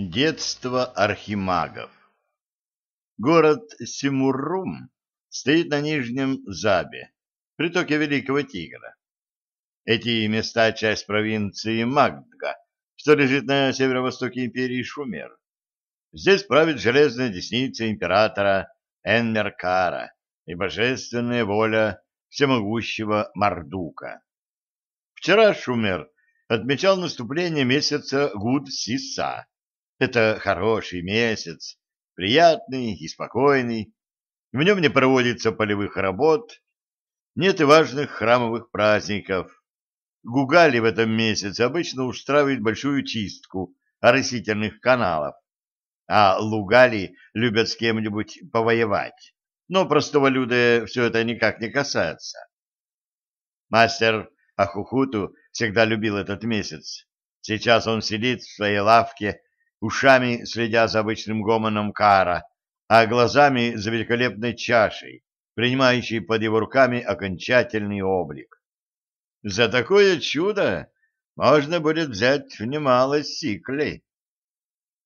Детство архимагов Город Симуррум стоит на Нижнем Забе, притоке Великого Тигра. Эти места — часть провинции Магдга, что лежит на северо-востоке империи Шумер. Здесь правит железная десница императора Энмеркара и божественная воля всемогущего Мардука. Вчера Шумер отмечал наступление месяца Гуд-Сиса, это хороший месяц, приятный и спокойный. В нем не проводится полевых работ, нет и важных храмовых праздников. Гугали в этом месяце обычно устраивают большую чистку оросительных каналов, а лугали любят с кем-нибудь повоевать. Но простого люда все это никак не касается. Мастер Ахухуту всегда любил этот месяц. Сейчас он сидит в своей лавке ушами следя за обычным гомоном Кара, а глазами за великолепной чашей, принимающей под его руками окончательный облик. За такое чудо можно будет взять немало сиклей.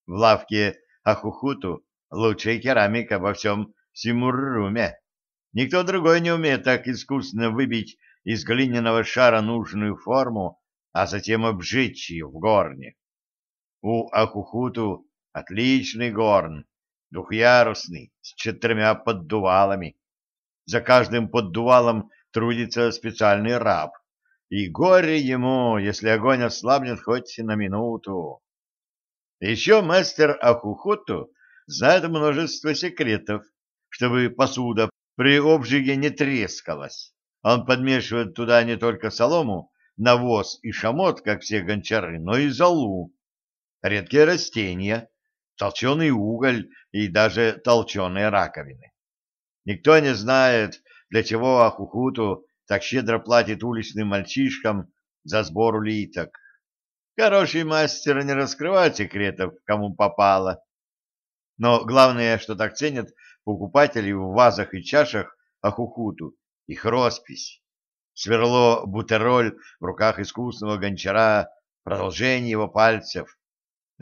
В лавке Ахухуту лучшая керамика во всем Симурруме. Никто другой не умеет так искусно выбить из глиняного шара нужную форму, а затем обжечь ее в горне. У Ахухуту отличный горн, двухъярусный, с четырьмя поддувалами. За каждым поддувалом трудится специальный раб, и горе ему, если огонь ослабнет хоть на минуту. Еще мастер Ахухуту знает множество секретов, чтобы посуда при обжиге не трескалась. Он подмешивает туда не только солому, навоз и шамот, как все гончары, но и золу редкие растения, толченый уголь и даже толченые раковины. Никто не знает, для чего Ахухуту так щедро платит уличным мальчишкам за сбор улиток. Хороший мастер не раскрывает секретов, кому попало. Но главное, что так ценят покупатели в вазах и чашах Ахухуту, их роспись. Сверло бутероль в руках искусного гончара, продолжение его пальцев,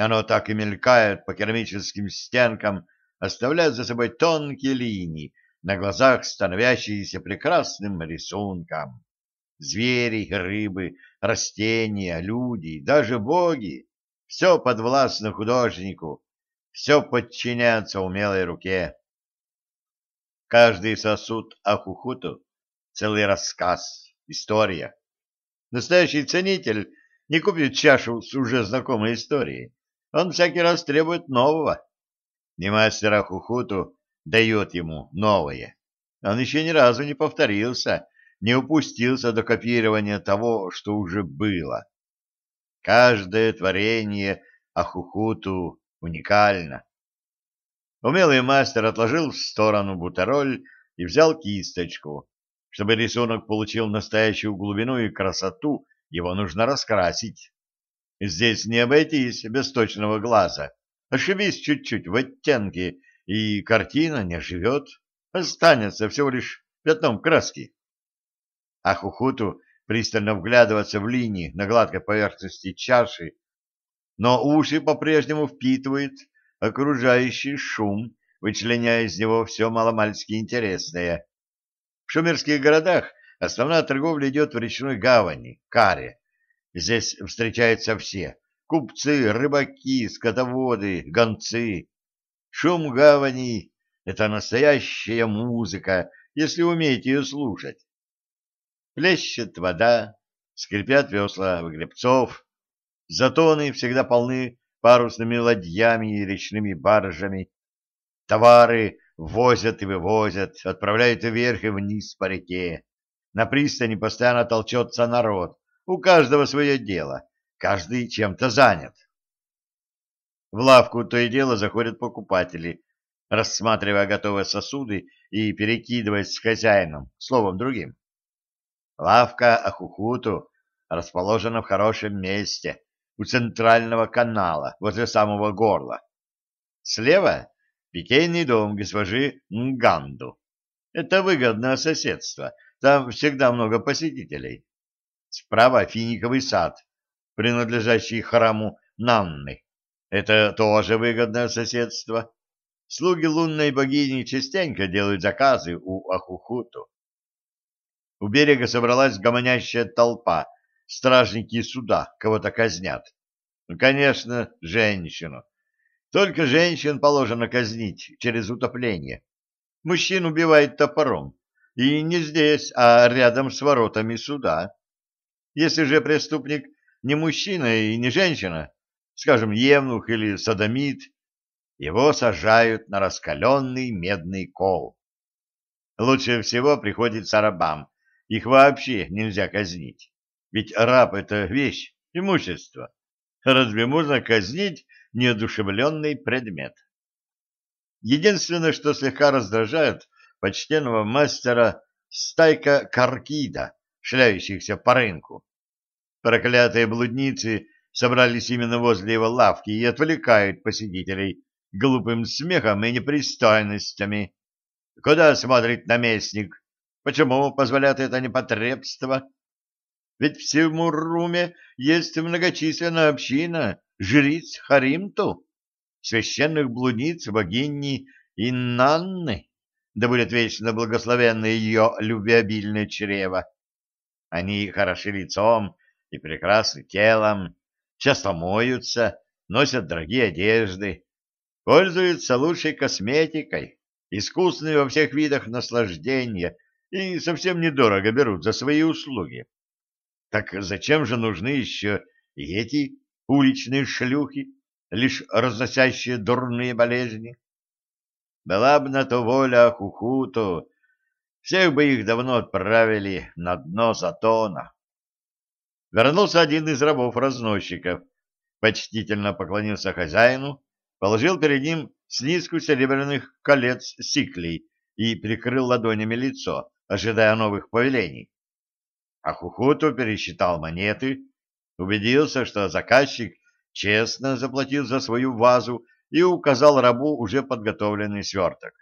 оно так и мелькает по керамическим стенкам, оставляя за собой тонкие линии, на глазах становящиеся прекрасным рисунком. Звери, рыбы, растения, люди, даже боги — все подвластно художнику, все подчиняется умелой руке. Каждый сосуд Ахухуту — целый рассказ, история. Настоящий ценитель не купит чашу с уже знакомой историей он всякий раз требует нового. Не мастера Хухуту дает ему новое. Он еще ни разу не повторился, не упустился до копирования того, что уже было. Каждое творение Ахухуту уникально. Умелый мастер отложил в сторону бутероль и взял кисточку. Чтобы рисунок получил настоящую глубину и красоту, его нужно раскрасить. Здесь не обойтись без точного глаза. Ошибись чуть-чуть в оттенке, и картина не живет, останется всего лишь пятном краски. А Хухуту пристально вглядываться в линии на гладкой поверхности чаши, но уши по-прежнему впитывает окружающий шум, вычленяя из него все маломальски интересное. В шумерских городах основная торговля идет в речной гавани, Каре, Здесь встречаются все — купцы, рыбаки, скотоводы, гонцы. Шум гавани — это настоящая музыка, если умеете ее слушать. Плещет вода, скрипят весла гребцов, затоны всегда полны парусными ладьями и речными баржами. Товары возят и вывозят, отправляют вверх и вниз по реке. На пристани постоянно толчется народ, у каждого свое дело, каждый чем-то занят. В лавку то и дело заходят покупатели, рассматривая готовые сосуды и перекидываясь с хозяином, словом другим. Лавка Ахухуту расположена в хорошем месте, у центрального канала, возле самого горла. Слева — питейный дом госпожи Нганду. Это выгодное соседство, там всегда много посетителей. Справа финиковый сад, принадлежащий храму Нанны. Это тоже выгодное соседство. Слуги лунной богини частенько делают заказы у Ахухуту. У берега собралась гомонящая толпа, стражники суда кого-то казнят. Ну, конечно, женщину. Только женщин положено казнить через утопление. Мужчин убивает топором. И не здесь, а рядом с воротами суда. Если же преступник не мужчина и не женщина, скажем, евнух или садомит, его сажают на раскаленный медный кол. Лучше всего приходится рабам. Их вообще нельзя казнить. Ведь раб — это вещь, имущество. Разве можно казнить неодушевленный предмет? Единственное, что слегка раздражает почтенного мастера, стайка каркида, шляющихся по рынку. Проклятые блудницы собрались именно возле его лавки и отвлекают посетителей глупым смехом и непристойностями. Куда смотрит наместник? Почему позволяет это непотребство? Ведь в Симуруме есть многочисленная община жриц Харимту, священных блудниц богини Иннанны, да будет вечно благословенно ее любвеобильное чрево. Они хороши лицом и прекрасны телом, часто моются, носят дорогие одежды, пользуются лучшей косметикой, искусны во всех видах наслаждения и совсем недорого берут за свои услуги. Так зачем же нужны еще и эти уличные шлюхи, лишь разносящие дурные болезни? Была бы на то воля Хухуту, всех бы их давно отправили на дно Затона. Вернулся один из рабов-разносчиков, почтительно поклонился хозяину, положил перед ним снизку серебряных колец сиклей и прикрыл ладонями лицо, ожидая новых повелений. А Хухуту пересчитал монеты, убедился, что заказчик честно заплатил за свою вазу и указал рабу уже подготовленный сверток.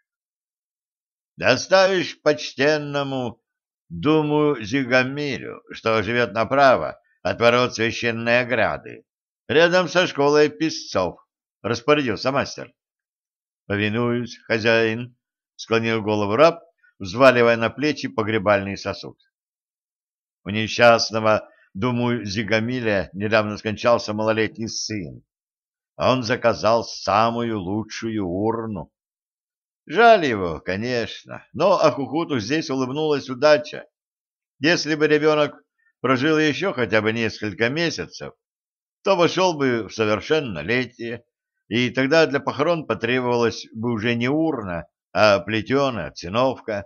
«Доставишь почтенному Думу Зигамирю, что живет направо от ворот священной ограды, рядом со школой писцов», — распорядился мастер. «Повинуюсь, хозяин», — склонил голову раб, взваливая на плечи погребальный сосуд. У несчастного, думаю, Зигамиля недавно скончался малолетний сын. Он заказал самую лучшую урну. Жаль его, конечно, но Ахухуту здесь улыбнулась удача. Если бы ребенок прожил еще хотя бы несколько месяцев, то вошел бы в совершеннолетие, и тогда для похорон потребовалась бы уже не урна, а плетеная циновка.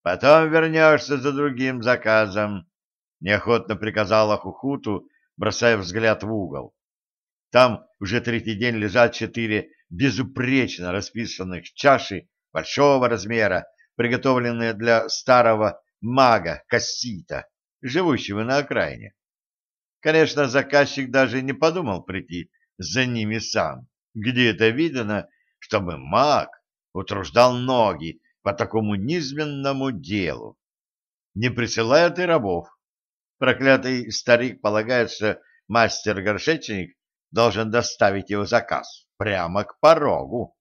Потом вернешься за другим заказом, — неохотно приказала Хухуту, бросая взгляд в угол. Там уже третий день лежат четыре безупречно расписанных чаши большого размера, приготовленные для старого мага Кассита, живущего на окраине. Конечно, заказчик даже не подумал прийти за ними сам. Где это видно, чтобы маг утруждал ноги по такому низменному делу. Не присылает и рабов. Проклятый старик полагает, что мастер-горшечник должен доставить его заказ прямо к порогу.